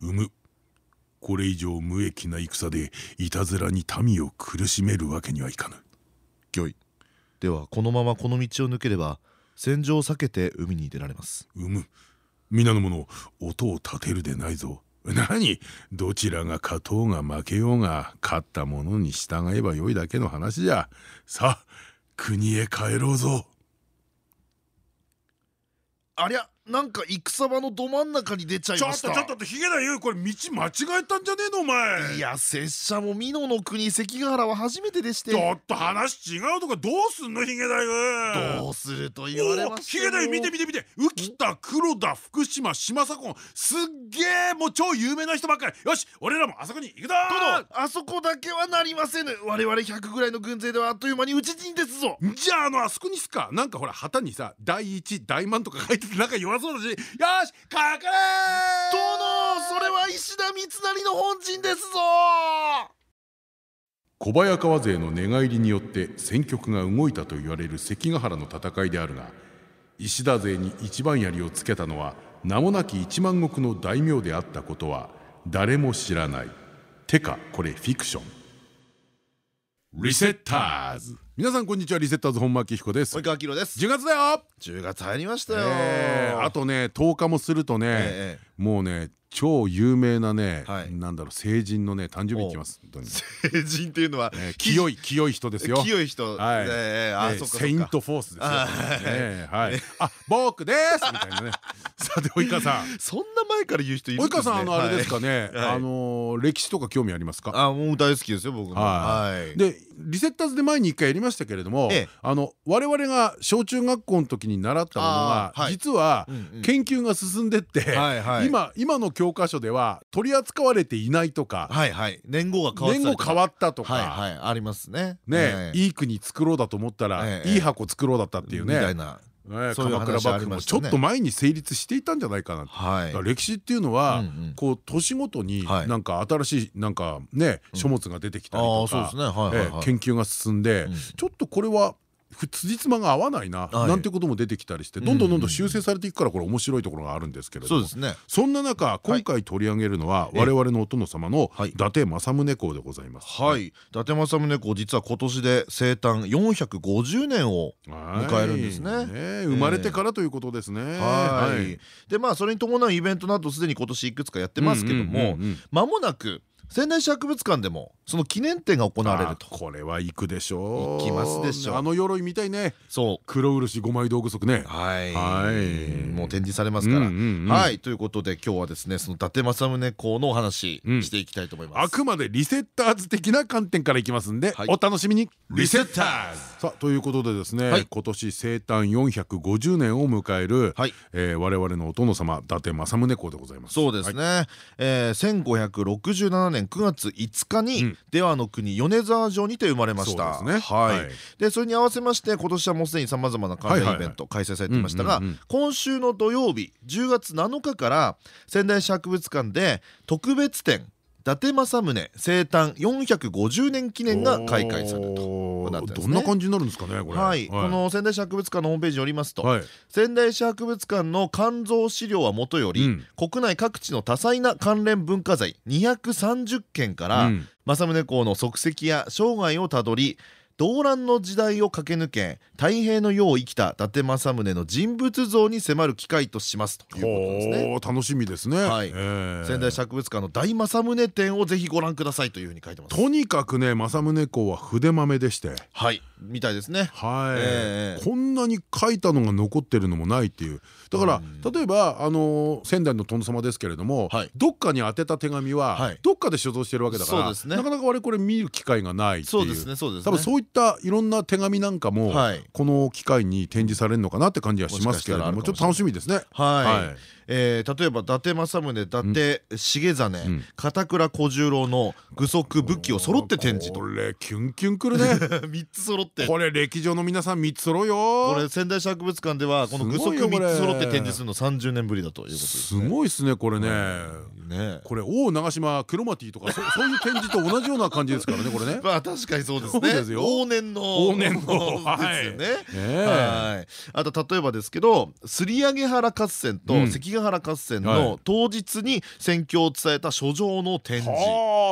うむ。これ以上無益な戦でいたずらに民を苦しめるわけにはいかぬ。御意ではこのままこの道を抜ければ戦場を避けて海に出られます。うむ。皆の者音を立てるでないぞ。何？どちらが勝とうが負けようが勝った者に従えばよいだけの話じゃ。さあ国へ帰ろうぞ。ありゃなんか戦場のど真ん中に出ちゃいました。ちょっとちょっとヒゲだよこれ道間違えたんじゃねえのお前。いや拙者も美濃の国関ヶ原は初めてでして。ちょっと話違うとかどうすんのヒゲだよどうすると言われましたヒゲだよ見て見て見て。浮田黒田福島島左近すっげえもう超有名な人ばっかり。よし俺らもあそこに行くぞ。殿あそこだけはなりませぬ。我々100ぐらいの軍勢ではあっという間に討ち陣ですぞ。じゃああのあそこにすか。なんかほら旗にさ第一大満とか書いててなんか弱そうだしよしかかれ殿それは石田三成の本陣ですぞ！小早川勢の寝返りによって戦局が動いたと言われる関ヶ原の戦いであるが石田勢に一番槍をつけたのは名もなき一万石の大名であったことは誰も知らない。てかこれフィクション。リセッターズ皆さんこんにちは。リセッターズ本間明彦です。及川明です。10月だよ。10月入りましたよ、えー、あとね10日もするとね、えー、もうね超有名なね、はい、なんだろう成人のね誕生日きます成人っていうのは、えー、清い清い人ですよ。清い人。はい、えー、あ、えー、セイントフォースですはい。あ僕です！みたいなね。さて及川さん。そんな前から言う人いる及川さんあのあれですかね。あの歴史とか興味ありますか？あもう大好きですよ僕はい。でリセッターズで前に一回やりましたけれどもあの我々が小中学校の時に習ったものが実は研究が進んでって今今の教科書では取り扱われていないとか年号が変わったとか。ありますね。ねいい国作ろうだと思ったらいい箱作ろうだったっていうね。みたいな鎌倉幕府もちょっと前に成立していたんじゃないかなはい、歴史っていうのはこう年ごとになんか新しいなんかね書物が出てきたりとか研究が進んでちょっとこれは辻褄が合わないななんてことも出てきたりしてどん。どんどんどん修正されていくからこれ面白いところがあるんですけれども。そんな中今回取り上げるのは我々のお殿様の伊達政宗公でございます。はい。伊達政宗公実は今年で生誕450年を迎えるんですね。生まれてからということですね。はい。でまあそれに伴うイベントなどすでに今年いくつかやってますけども間もなく仙台市博物館でもその記念展が行われると。これは行くでしょう。行きますでしょう。あの鎧みたいね。そう。黒漆五枚道具足ね。はい。もう展示されますから。はい。ということで今日はですねその伊達政宗公のお話していきたいと思います。あくまでリセッターズ的な観点からいきますんでお楽しみに。リセッターズ。さあということでですね今年生誕450年を迎える我々のお殿様伊達政宗公でございます。そうですね。1567年9月5日に出羽の国米沢城にて生まれました。はい。でそれに合わせまして今年はもうすでにさまざまな関連イベント開催されていましたが今週の土曜日10月7日から仙台市博物館で特別展伊達政宗生誕450年記念が開会されると。どんな感じになるんですかねこれ。はい。この仙台市博物館のホームページによりますと仙台市博物館の肝臓資料はもとより国内各地の多彩な関連文化財230件から政宗公の足跡や生涯をたどり動乱の時代を駆け抜け太平の世を生きた伊達政宗の人物像に迫る機会としますということですね。楽しみですね、はい、仙台博物館の大政宗展をぜひご覧くださいというふうに書いてますとにかくね政宗公は筆豆でしてはいみたいですね。はい。こんなに書いたのが残ってるのもないっていう。だから例えばあの仙台の殿様ですけれどもどっかに宛てた手紙はどっかで所蔵してるわけだからなかなか我々これ見る機会がないっていう。そうですねそうですね。多分そういったいろんな手紙なんかもこの機会に展示されるのかなって感じはしますけれどもちょっと楽しみですね。はいえー、例えば伊達政宗伊達重実片倉小十郎の具足武器を揃って展示と。これキュンキュンくるね。3つ揃って。これ歴上の皆さん3つ揃うよ。これ仙台市博物館ではこの具足3つ揃って展示するの30年ぶりだということですすごいですねこれね。ね。これ王長島クロマティとか そういう展示と同じような感じですからねこれね。まあ確かにそうですね。往年の往年のですよね。はい。あと例えばですけど摺上原合戦と関ヶ原合戦の当日に戦況を伝えた書状の展示。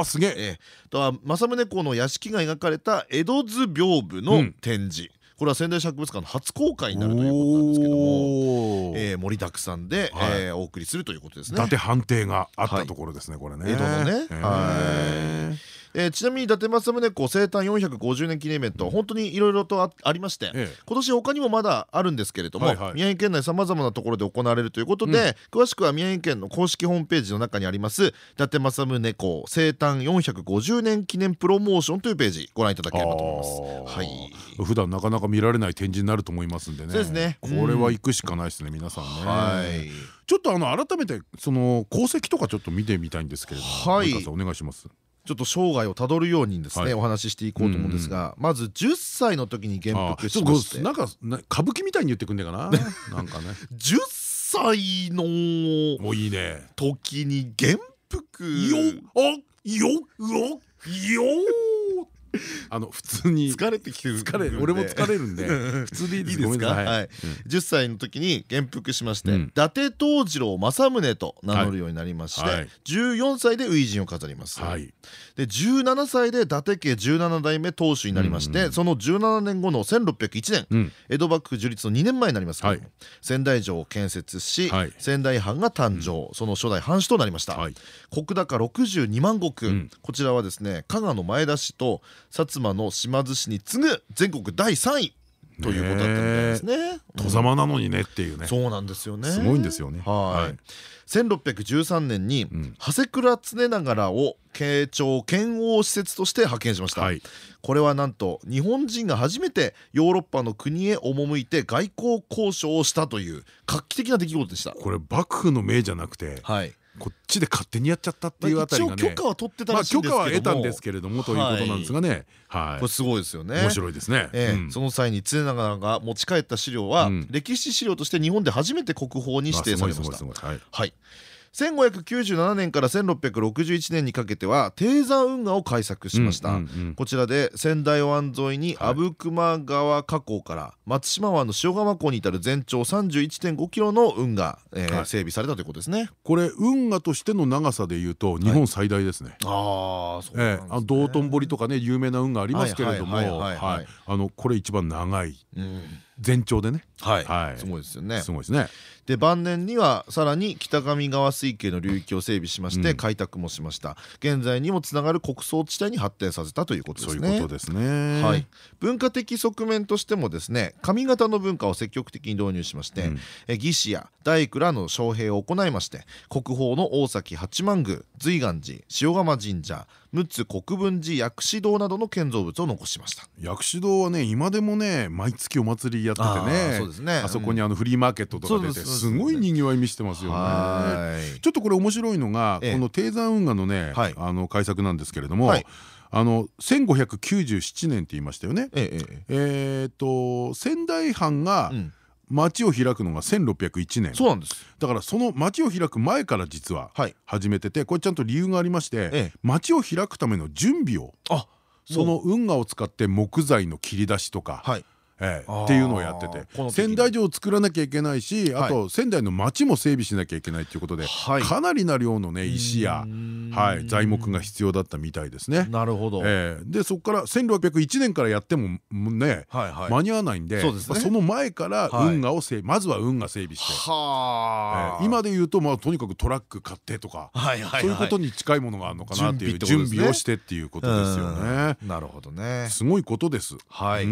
あすげえ。とは政宗公の屋敷が描かれた江戸図屏風の展示、これは仙台市博物館の初公開になるということなんですけども、えー、盛りだくさんで、はい、えー、お送りするということですね。伊達判定があったところですね、はい、これね。江戸のね。はい。えー、ちなみに伊達政宗公生誕450年記念イベント本当にいろいろとありまして、ええ、今年他にもまだあるんですけれども、はいはい、宮城県内さまざまなところで行われるということで、うん、詳しくは宮城県の公式ホームページの中にあります伊達政宗公生誕450年記念プロモーションというページご覧いただければと思います。はい、普段なかなか見られない展示になると思いますんでね。そうですね。これは行くしかないですね、皆さんね。はい。ちょっとあの改めてその功績とかちょっと見てみたいんですけれども、はい、お願いします。ちょっと生涯をたどるようにですね、はい、お話ししていこうと思うんですが、まず10歳の時に元服しましてなんか歌舞伎みたいに言ってくんねえかな？なんかね。10歳のもういいね。時に元服よあよよよ あの普通に疲れてきてる疲れ俺も疲れるんで。普通でいいです。か？はい。10歳の時に元服しまして伊達藤次郎政宗と名乗るようになりまして14歳で初陣を飾ります。で17歳で伊達家17代目当主になりましてその17年後の1601年江戸幕府樹立の2年前になりますけど仙台城を建設し仙台藩が誕生その初代藩主となりました。石高62万石。こちらはですね加賀の前田市と薩摩の島津市に次ぐ全国第3位ということだったみたいですね。戸様なのにねっていうね。そうなんですよね。すごいんですよね。はい。1613年に長谷倉常長を慶長剣王施設として派遣しました、はい、これはなんと日本人が初めてヨーロッパの国へ赴いて外交交渉をしたという画期的な出来事でしたこれ幕府の命じゃなくて、はい、こっちで勝手にやっちゃったっていうあたりがね。許可は取ってたらしいんですけども。許可は得たんですけれどもということなんですがね。はい。これすごいですよね。面白いですね。その際に常長が持ち帰った資料は歴史資料として日本で初めて国宝に指定されました。はい1597年から1661年にかけては低山運河を開削しました。こちらで仙台湾沿いに阿武隈川河口から松島湾の塩釜港に至る全長31.5キロの運河、えーはい、整備されたということですね。これ運河としての長さでいうと日本最大ですね、はい、ああそうなんですね。道頓堀とかね有名な運河ありますけれどもあのこれ一番長い、うん全長でね。はい。すごいですよね。すごいですね。で晩年にはさらに北上川水系の流域を整備しまして開拓もしました。現在にもつながる国葬地帯に発展させたということですね。そういうことですね。はい。文化的側面としてもですね上方の文化を積極的に導入しまして義士や大工らの招聘を行いまして国宝の大崎八幡宮瑞岩寺塩釜神社陸奥国分寺薬師堂などの建造物を残しました。薬師堂はね今でもね毎月お祭りやっててねそうですね。あそこにあのフリーマーケットとか出てすごいにぎわい見してますよね。ちょっとこれ面白いのがこの低山運河のねあの改作なんですけれどもあの1597年って言いましたよね。えっと仙台藩が、うん町を開くのが1601年。そうなんです。だからその町を開く前から実は始めててこれちゃんと理由がありまして町を開くための準備をその運河を使って木材の切り出しとかええ、っていうのをやってて。仙台城を作らなきゃいけないしあと仙台の町も整備しなきゃいけないっていうことでかなりな量のね石やはい材木が必要だったみたいですね。なるほど、えでそこから1601年からやってもね間に合わないんでその前から運河を整まずは運河整備して。今で言うとまあとにかくトラック買ってとかそういうことに近いものがあるのかなっていう準備をしてっていうことですよね。なるほどね。すごいことです。はい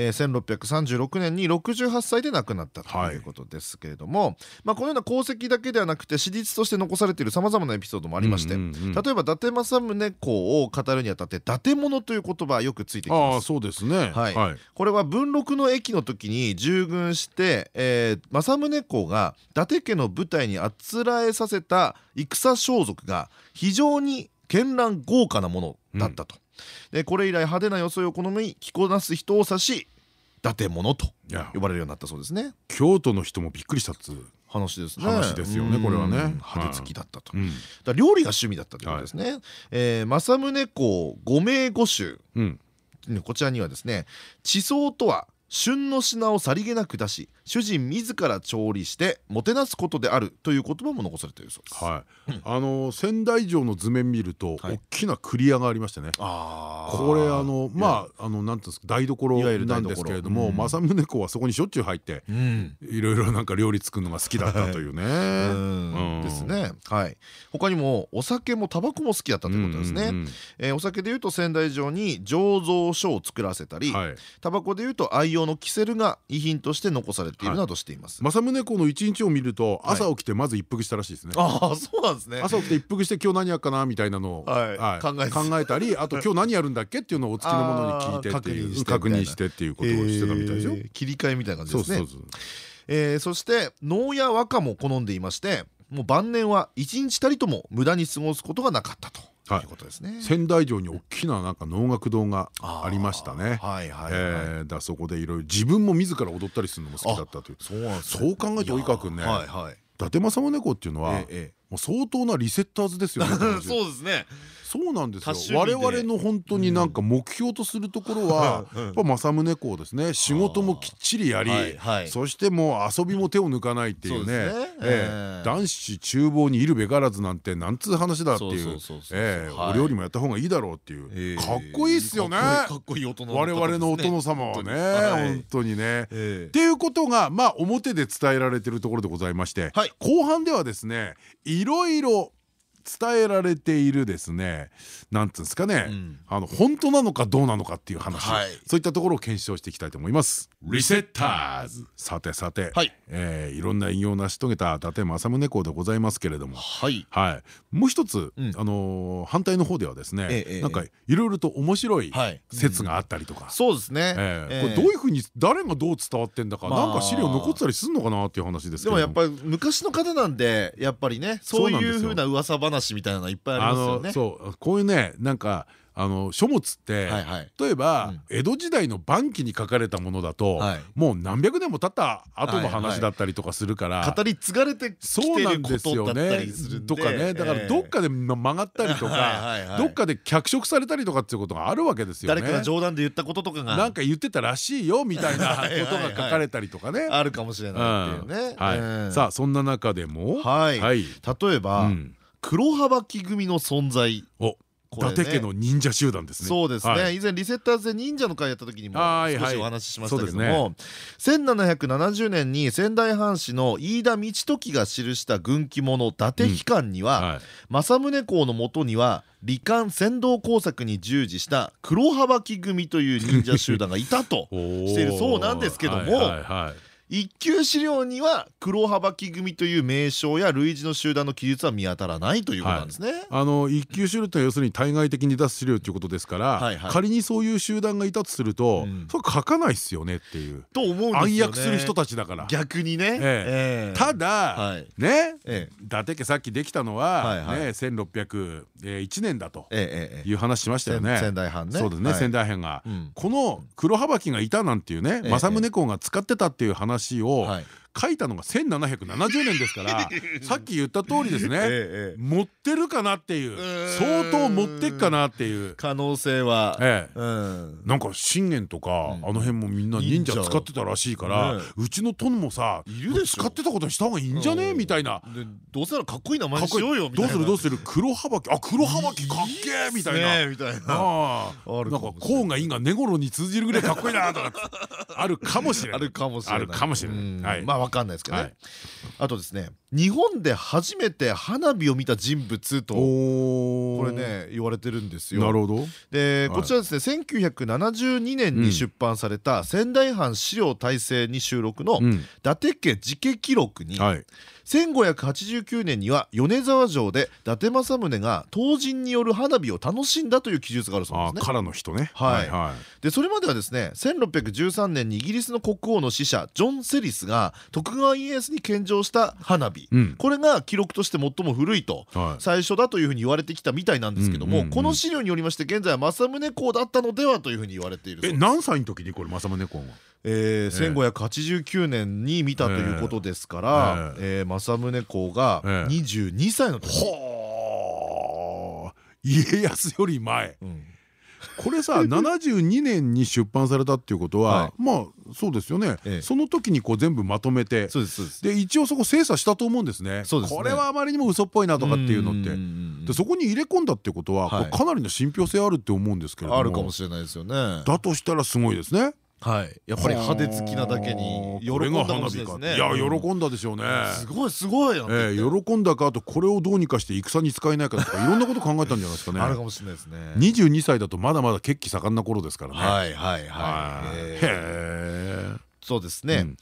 えー、1636年に68歳で亡くなったということですけれども、まあ、このような功績だけではなくて史実として残されているさまざまなエピソードもありまして例えば伊達政宗公を語るにあたって「伊達物」という言葉よくついてきます。あそうですね、はい、はい、これは文禄の駅の時に従軍して、えー、政宗公が伊達家の部隊にあつらえさせた戦装束が非常に絢爛豪華なものだったと。うん、でこれ以来派手な装いを好み着こなす人を指し伊達者と呼ばれるようになったそうですね。京都の人もびっくりしたっつ話ですね。話ですよねこれはね。派手好きだったと、だ料理が趣味だったということですね、はえ政宗公五名五衆、こちらにはですね地層とは旬の品をさりげなく出し主人自ら調理してもてなすことであるという言葉も残されているそうです。はい。うん、あの仙台城の図面見ると、大きなクリアがありましてね。あこれあのまああのなんていうんですか台所なんですけれども、政宗公はそこにしょっちゅう入って、いろいろなんか料理作るのが好きだったというね。ですね。はい。他にもお酒もタバコも好きだったということですね。えお酒でいうと仙台城に醸造所を作らせたり、タバコでいうと愛用のキセルが遺品として残されているなどしています。政宗公の一日を見ると朝起きてまず一服したらしいですね。ああそうなんですね。朝起きて一服して今日何やっかなみたいなのを考えたりあと今日何やるんだっけっていうのをお付きのものに聞いてっていう確認して。っていうことをしてたみたいですよ。切り替えみたいな感じですね。えそして能や和歌も好んでいましてもう晩年は一日たりとも無駄に過ごすことがなかったということですね。仙台城に大きななんか能楽堂がありましたね。だそこでいろいろ自分も自ら踊ったりするのも好きだったという。そう考えて及川君ね。伊達政宗公っていうのはもう相当なリセッターズですよね。そうですね。そうなんですよ。我々の本当になんか目標とするところはやっぱ政宗公ですね。仕事もきっちりやりそしてもう遊びも手を抜かないっていうね。男子厨房にいるべからずなんてなんつう話だっていうお料理もやった方がいいだろうっていう。かっこいいっすよね。我々のお殿様はね。本当に。ね。っていうことがまあ表で伝えられてるところでございまして後半ではですねいいろいろ伝えられているですね。なんつうんですかね、うん、あの本当なのかどうなのかっていう話、はい、そういったところを検証していきたいと思います。リセッターズ。さてさて、はい、えー、いろんな偉業を成し遂げた伊達政宗公でございますけれども。はい、はい、もう一つ、うん、あのー、反対の方ではですね、ええ、なんかいろいろと面白い説があったりとか、うん、そうですね、えー、これどういうふうに誰がどう伝わってんだか、まあ、なんか資料残ってたりするのかなっていう話ですけどでもやっぱり昔の方なんでやっぱりねそういうふうな噂話みたいなのいっぱいありますよね。そうこういうねなんかあの書物って例えば江戸時代の晩期に書かれたものだともう何百年も経った後の話だったりとかするから語り継がれてきてることだったりするとかねだからどっかで曲がったりとか どっかで脚色されたりとかっていうことがあるわけですよね。誰かが冗談で言ったこととかが。なんか言ってたらしいよみたいな ことが書かれたりとかね。あるかもしれないっていうね。さあそんな中でも例えば黒幅木組の存在。伊達家の忍者集団ですね。そうですね。以前リセッターズで忍者の会やった時にも少しお話ししましたけども1770年に仙台藩士の飯田道時が記した軍記物伊達機関には政宗公のもとには罹患先導工作に従事した黒幅木組という忍者集団がいたとしているそうなんですけども 一級資料には黒幅木組という名称や類似の集団の記述は見当たらないということなんですね。はい、あの一級資料って要するに対外的に出す資料ということですから、仮にそういう集団がいたとすると、うん、それ書かないっすよねっていう。と思うんですよね。暗躍する人たちだから。逆にね。ええただ、はい、ね、ええ、伊達家さっきできたのはね1601年だという話しましたよね。仙台藩ね。そうですね、仙台藩が、この黒幅木がいたなんていうね、政宗公が使ってたっていう話を、はい。書いたのが1770年ですから さっき言った通りですね。持ってるかなっていう相当持ってっかなっていう。可能性はなんか信玄とかあの辺もみんな忍者使ってたらしいからうちの殿もさ使ってたことにした方がいいんじゃねみたいな。どうせならかっこいい名前しようよどうするどうする？黒幅きあ黒幅きかっけえみたいな。な。んか甲がいいが根頃に通じるぐらいかっこいいなとか あるかもしれない。あるかもしれない。まああ分かんないですけどね。あとですね日本で初めて花火を見た人物とこれね言われてるんですよ。なるほど。でこちらですね1972年に出版された仙台藩資料大成に収録の伊達家自家記録に1589年には米沢城で伊達政宗が唐人による花火を楽しんだという記述があるそうですね。からの人ね。はい。でそれまではですね1613年にイギリスの国王の使者ジョン・セリスが徳川家康に献上した花火、うん、これが記録として最も古いと、はい、最初だというふうに言われてきたみたいなんですけどもこの資料によりまして現在は政宗公だったのではというふうに言われているえ何歳の時にこれ政宗公は？えー、1589年に見たということですから、えー、政宗公が22歳の時、はあ家康より前、うん。これさ 72年に出版されたっていうことはまあそうですよね。その時にこう全部まとめて。で一応そこ精査したと思うんですね。これはあまりにも嘘っぽいなとかっていうのって。でそこに入れ込んだってことはかなりの信憑性あるって思うんですけれども。あるかもしれないですよね。だとしたらすごいですねはい。やっぱり派手好きなだけに喜んだかもしれないですね。いや喜んだでしょうね。すごいすごいえ喜んだかあとこれをどうにかして戦に使えないかとかいろんなこと考えたんじゃないですかね。あるかもしれないですね。22歳だとまだまだ血気盛んな頃ですからね。はいはいはい。へえそうですね。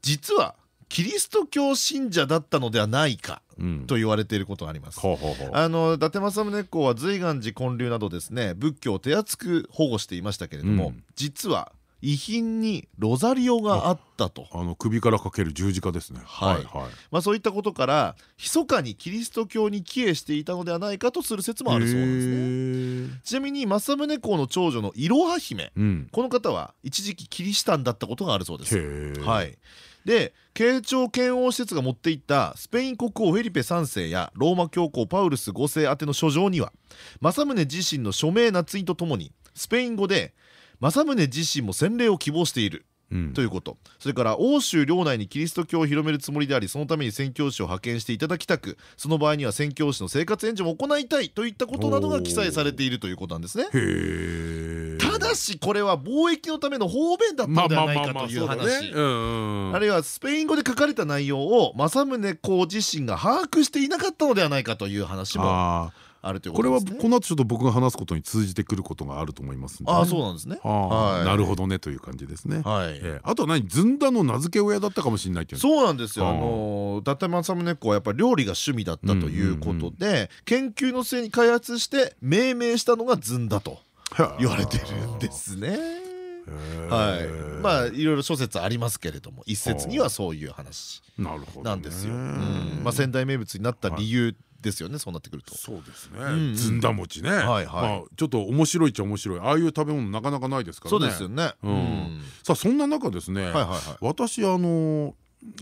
実はキリスト教信者だったのではないかと言われていることがあります。あの伊達政宗公は随願寺建立などですね仏教を手厚く保護していましたけれども、うん、実は遺品にロザリオがあったと。あの首からかける十字架ですね。はい。まあそういったことから密かにキリスト教に帰依していたのではないかとする説もあるそうなんですね。ちなみに政宗公の長女のいろは姫、うん、この方は一時期キリシタンだったことがあるそうです。はい。で慶長遣王施設が持っていったスペイン国王フェリペ3世やローマ教皇パウルス5世宛ての書状には政宗自身の署名捺印とともにスペイン語で政宗自身も洗礼を希望しているということ。それから欧州領内にキリスト教を広めるつもりでありそのために宣教師を派遣していただきたくその場合には宣教師の生活援助も行いたいといったことなどが記載されているということなんですね。ただしこれは貿易のための方便だったのではないかという話。あるいはスペイン語で書かれた内容を政宗公自身が把握していなかったのではないかという話もあるというこれはこの後ちょっと僕が話すことに通じてくることがあると思いますあそうなんですね。なるほどねという感じですね。あとは何ずんだの名付け親だったかもしれないっていう。そうなんですよ。あ。の伊達政宗公はやっぱり料理が趣味だったということで研究の末に開発して命名したのがずんだと言われてるんですね。はい、まあいろいろ諸説ありますけれども一説にはそういう話なんですよ。まあ仙台名物になった理由ですよねそうなってくると。そうですね。ずんだ餅ね。まあちょっと面白いっちゃ面白い。ああいう食べ物なかなかないですからね。そうですよね。さあそんな中ですね私あの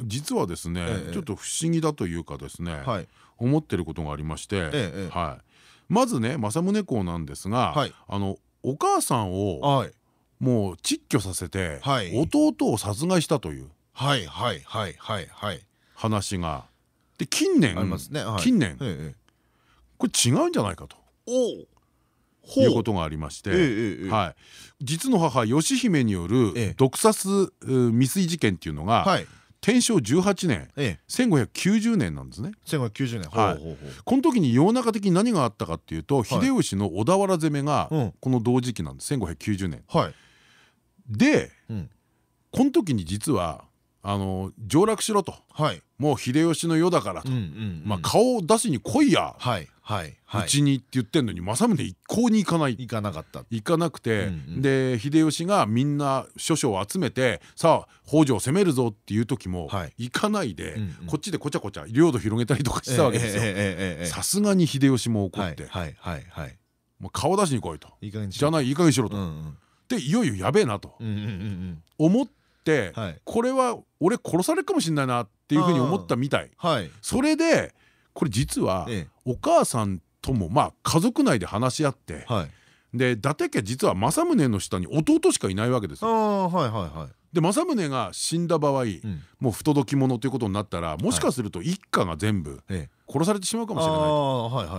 実はですねちょっと不思議だというかですね思ってることがありましてはい。まずね政宗公なんですがあのお母さんをもう窒居させて弟を殺害したという話がで近年近年これ違うんじゃないかと。いうことがありまして実の母義姫による毒殺未遂事件っていうのが天正18年1590年なんですね。1590年。この時に世の中的に何があったかっていうと秀吉の小田原攻めがこの同時期なんです。1590年。でこの時に実はあの上洛しろと、はい、もう秀吉の世だからと。顔を出しに来いや、はいはい、うちにって言ってんのに政宗一向に行かない。行かなかった。行かなくて、で秀吉がみんな諸々を集めてさあ北条を攻めるぞっていう時も行かないで、こっちでこちゃこちゃ領土広げたりとかしたわけですよ。さすがに秀吉も怒って。もう顔出しに来いと。じゃないいい加減にしろと。でいよいよやべえなと。思って。ってこれは俺殺されるかもしれないなっていうふうに思ったみたい。それでこれ実はお母さんともまあ家族内で話し合ってで伊達家実は政宗の下に弟しかいないわけですよ。で政宗が死んだ場合、もう不届き者ということになったらもしかすると一家が全部殺されてしまうかもしれない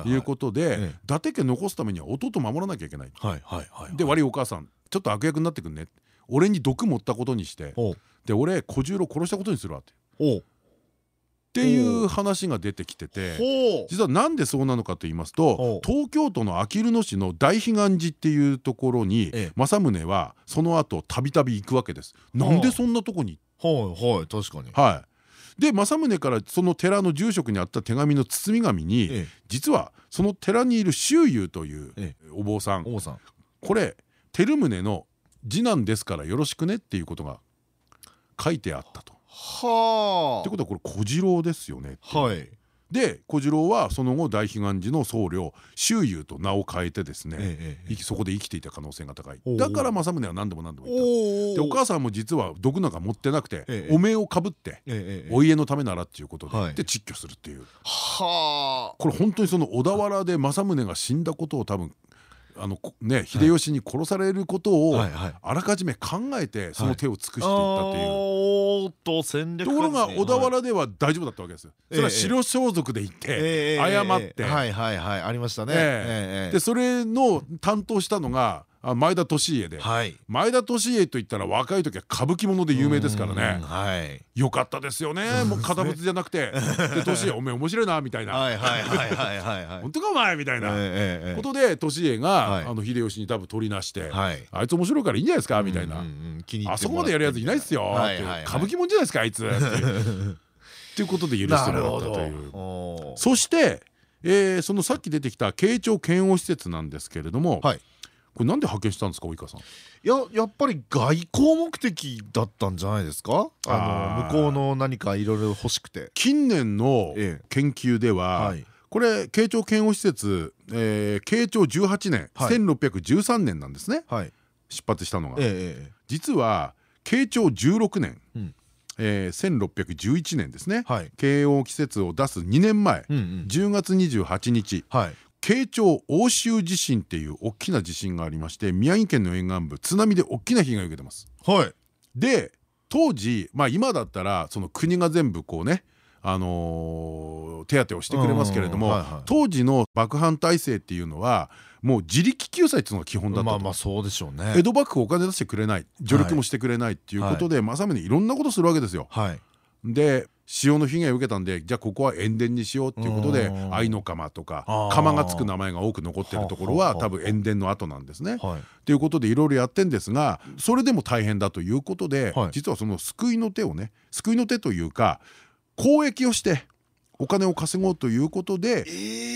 と。いうことで伊達家残すためには弟守らなきゃいけない。で悪いお母さんちょっと悪役になってくんね俺に毒持ったことにしてで俺小十郎殺したことにするわってっていう話が出てきてて実はなんでそうなのかと言いますと東京都のあきる野市の大彼岸寺っていうところに政宗はその後たびたび行くわけです。なんでそんなとこに？はいはい確かに。はい。で政宗からその寺の住職にあった手紙の包み紙に実はその寺にいる周遊というお坊さん。これ照宗の次男ですからよろしくねっていうことが書いてあったと。はあ。ってことはこれ小次郎ですよね。はい。で小次郎はその後大彼岸寺の僧侶周遊と名を変えてですねそこで生きていた可能性が高い。だから政宗は何でも何でも言った。でお母さんも実は毒なんか持ってなくてお面をかぶってお家のためならっていうことでで窒居するっていう。はあ。これ本当にその小田原で政宗が死んだことを多分あのね秀吉に殺されることをあらかじめ考えてその手を尽くしていったという。ところが小田原では大丈夫だったわけですそれは白装束で行って謝って。はいはいはい。ありましたね。でそれの担当したのがあ前田利家で、はい、前田利家といったら若い時は歌舞伎者で有名ですからね、はい、よかったですよね。もう堅物じゃなくて「で利家おめえ面白いな」みたいな「本当かお前」みたいな。ことで利家があの秀吉に多分取りなして「あいつ面白いからいいんじゃないですか」みたいな「あそこまでやるやついないっすよ」歌舞伎者じゃないですかあいつ」っていうことで許してもらったという。そして、えー、そのさっき出てきた慶長剣王施設なんですけれども、はい、これなんで派遣したんですか及川さん。いややっぱり外交目的だったんじゃないですか？あの向こうの何かいろいろ欲しくて。近年の研究では、はい、これ慶長剣護施設、えー、慶長18年、はい、1613年なんですね、はい、出発したのが、ええ、実は慶長16年、うん。えー、1611年ですね、はい、慶応季節を出す2年前、うんうん、10月28日、はい、慶長欧州地震っていう大きな地震がありまして宮城県の沿岸部津波で大きな被害を受けてます。はい、で当時まあ今だったらその国が全部こうねあのー、手当をしてくれますけれども当時の幕藩体制っていうのはもう自力救済っていうのが基本だったまあまあそうでしょうね。江戸幕府お金出してくれない。助力もしてくれないっていうことで政宗いろんなことするわけですよ。はい、で潮の被害を受けたんでじゃあここは塩田にしようっていうことで愛の釜とか釜がつく名前が多く残ってるところは多分塩田の後なんですね。とい。うことでいろいろやってんですがそれでも大変だということで実はその救いの手をね救いの手というか交易をしてお金を稼ごうということで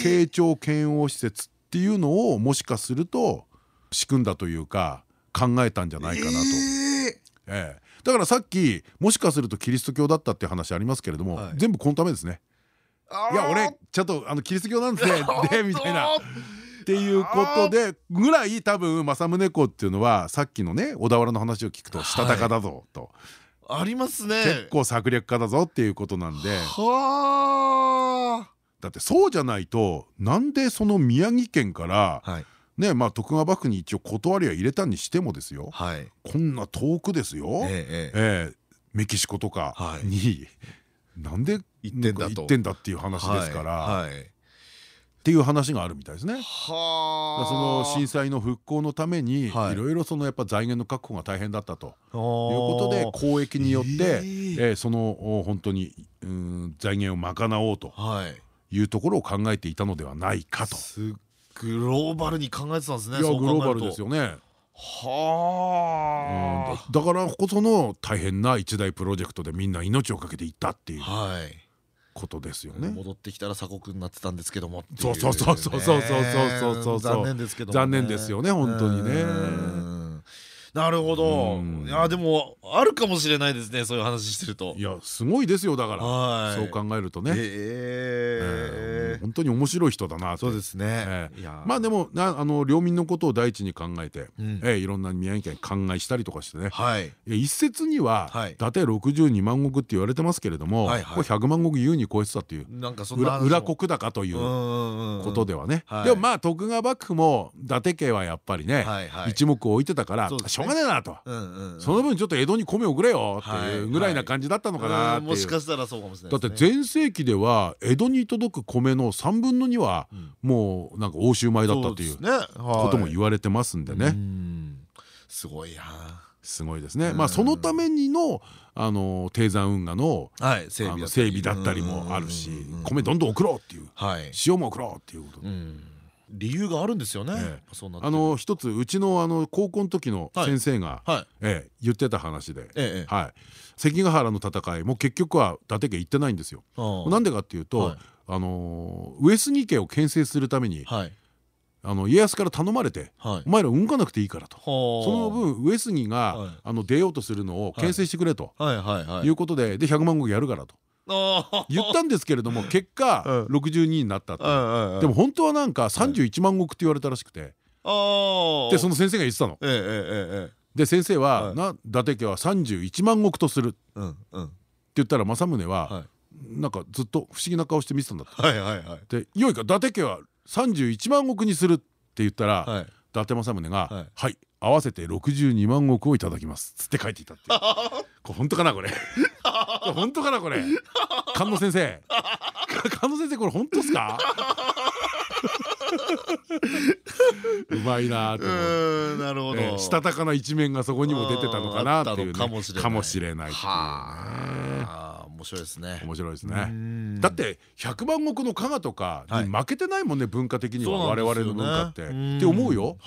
慶長剣王施設っていうのをもしかすると仕組んだというか考えたんじゃないかなと。ええだからさっきもしかするとキリスト教だったっていう話ありますけれども、はい、全部このためですね。いや俺ちゃんとあのキリスト教なんですねでみたいな。っていうことでぐらい多分政宗公っていうのはさっきのね小田原の話を聞くとしたたかだぞと。ありますね。結構策略家だぞっていうことなんで。はだってそうじゃないとなんでその宮城県から、はいねまあ、徳川幕府に一応断りは入れたにしてもですよ、はい、こんな遠くですよ、ええええ、メキシコとか。に、はい、なんで行ってんだっていう話ですから。はいはい。っていう話があるみたいですね。はその震災の復興のためにい。ろいろそのやっぱ財源の確保が大変だったと。いうことで交易によって、えー、その本当にうん財源を賄おうとい。うところを考えていたのではないかと。グローバルに考えてたんですね。いやグローバルですよね。はあ、だからこその大変な一大プロジェクトでみんな命を懸けていったっていう。はいことですよね。戻ってきたら鎖国になってたんですけども。そうそうそうそうそうそうそうそう。残念ですけど。残念ですよね本当にね。なるほどいやでもあるかもしれないですねそういう話してると。いやすごいですよだから。そう考えるとね。本当に面白い人だなそうですね。まあでもあの領民のことを第一に考えていろんな宮城県灌漑したりとかしてね。一説には伊達62万石って言われてますけれどもこれ100万石優に超えてたっていう裏国高ということではね。でもまあ徳川幕府も伊達家はやっぱりね一目置いてたからしょうがねえなと。その分ちょっと江戸に米をくれよっていうぐらいな感じだったのかなもしかしたらそうかもしれないだって全盛期では江戸に届く米の3分の2はもうなんか欧州米だったっていうことも言われてますんでね。すごいや。すごいですね。まあそのためにのあの低山運河の整備だったりもあるし、米どんどん送ろうっていう、塩も送ろうっていうことで。理由があるんですよね。あの一つうちのあの高校の時の先生がえ言ってた話で、はい。関ヶ原の戦いも結局は伊達家行ってないんですよ。なんでかっていうとあの上杉家を牽制するためにあの家康から頼まれて「お前ら動かなくていいから」と。その分上杉があの出ようとするのを牽制してくれと。いうことでで100万石やるからと。言ったんですけれども結果62になったでも本当はなんか31万石って言われたらしくて。でその先生が言ってたの。で先生は「伊達家は31万石とする」って言ったら政宗はなんかずっと不思議な顔して見てたんだって「でよいか伊達家は31万石にするって言ったら、はい、伊達政宗が「はい。合わせて62万石をいただきます」つって書いていたっていう。これ本当かなこれ本当かなこれ？菅野先生。菅野先生これ本当ですか？うまいなーなるほど。したたかな一面がそこにも出てたのかなっていうかもしれない。面白いですね。面白いですね。だって百万石の加賀とかに負けてないもんね文化的には我々の文化って。って思うよ。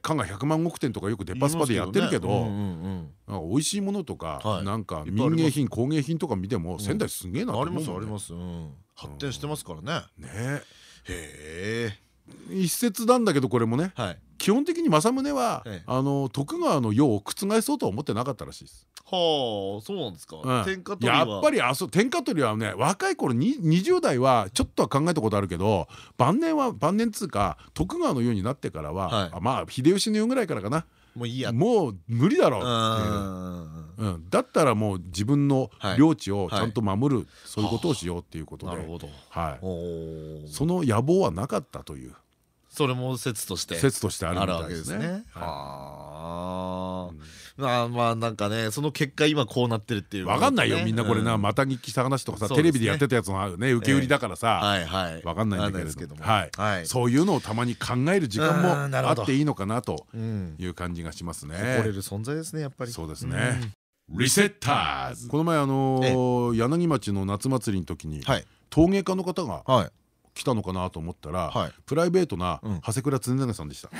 加賀百万石店とかよくデパスパでやってるけど美味しいものとかなんか民芸品工芸品とか見ても仙台すげえなありますあります。発展してますからね。ね。へえ。一説なんだけどこれもね、はい、基本的に政宗は、ええ、あの徳川の世を覆そうとは思ってなかったらしいです。はあそうなんですか、うん、天下取りやっぱりあそ天下取りはね若い頃に20代はちょっとは考えたことあるけど晩年は晩年つうか徳川の世になってからは、はい、まあ秀吉の世ぐらいからかな。もういいや。もう無理だろうっていう、うん、だったらもう自分の領地をちゃんと守る、そういうことをしようっていうことで、はい、その野望はなかったというそれも説として説としてあるわけですね。あ。あまあなんかねその結果今こうなってるっていう分かんないよ。みんなこれなまた日記した話とかさテレビでやってたやつのね。受け売りだからさ。分かんないんだけれども。そういうのをたまに考える時間もあっていいのかなという感じがしますね。誇れる存在ですねやっぱり。そうですね。リセッターズ。この前あの柳町の夏祭りの時に陶芸家の方が来たのかなと思ったら、はい、プライベートな長谷倉常永さんでした。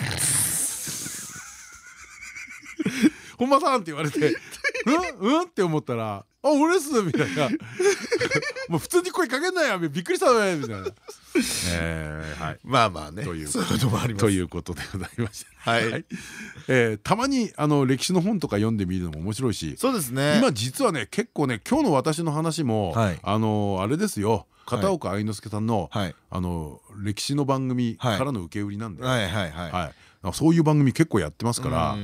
本間さんって言われて「うん？うん?」って思ったら「あ俺っす」みたいな。もう普通に声かけんなよびっくりしたねみたいな。まあまあね。というと。いうことでございましてはい。たまにあの歴史の本とか読んでみるのも面白いしそうですね。今実はね結構ね今日の私の話もあのあれですよ片岡愛之助さんのあの歴史の番組からの受け売りなんで。そういう番組結構やってますから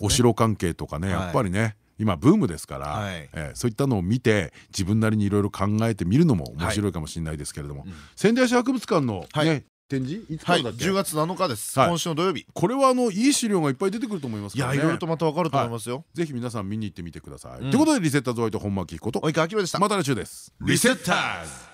お城関係とかねやっぱりね今ブームですから、えそういったのを見て自分なりにいろいろ考えてみるのも面白いかもしれないですけれども、仙台市博物館のね展示いつからだっけ？10月7日です。今週の土曜日。これはあのいい資料がいっぱい出てくると思いますいやいろいろとまたわかると思いますよ。ぜひ皆さん見に行ってみてください。ということでリセッターズホワイト本間明彦と及川明でしたまた来週です。リセッターズ